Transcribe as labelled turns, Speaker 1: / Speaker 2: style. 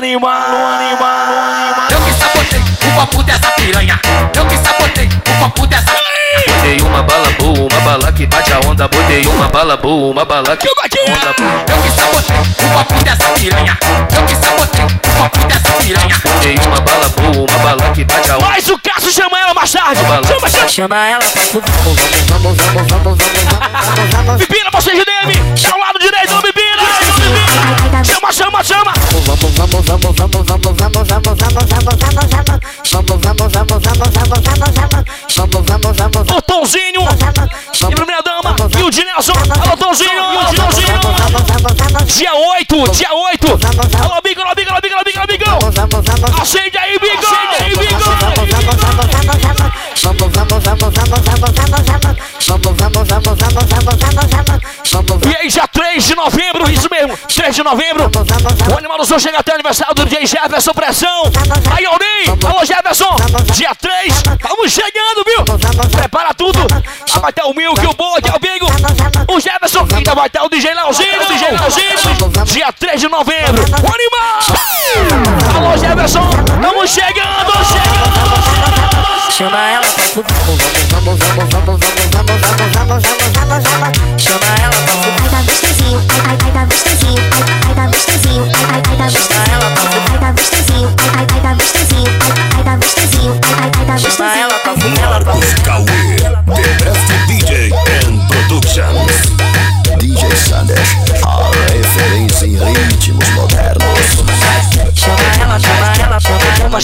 Speaker 1: animal, o animal, o animal.
Speaker 2: Eu que sabotei o copo dessa piranha. Eu que sabotei o copo dessa
Speaker 3: Botei uma bala boa, uma bala que bate a onda. Botei uma bala boa, uma bala que bate a onda.
Speaker 2: Eu que sabotei o copo dessa piranha. Eu que sabotei o copo dessa piranha.
Speaker 3: Botei uma bala boa, uma bala que bate a onda.
Speaker 1: Mas o Cássio chama ela mais tarde. Chama, chama.
Speaker 4: Chama ela pra tu. Vamos, vamos, vamos, vamos, vamos, vamos, vamos.
Speaker 1: Bibina, você GDM. Dia 8, dia 8. Alô, Bigão, alô, Bigão, alô, Bigão, alô, Bigão, Bigão. Acende aí, Bigão. Acende aí, Bigão. E aí, já 3 de novembro, isso mesmo, 3 de novembro. O Animal do Som chega até o aniversário do DJ Jefferson Pressão. Aí, Aurim, alô, Jefferson. Dia 3, estamos chegando, viu? Prepara tudo. Ah, vai ter o Milk, o Bode, o Bigo, o. Ainda vai ter o DJ Leozinho, o DJ Leozinho. Dia 3 de novembro. O Animal. Alô, Jefferson. Estamos chegando, chegando.
Speaker 4: Chama ela pra. Vamos, vamos, vamos, vamos, vamos, vamos, vamos, vamos, vamos, vamos, vamos. Chama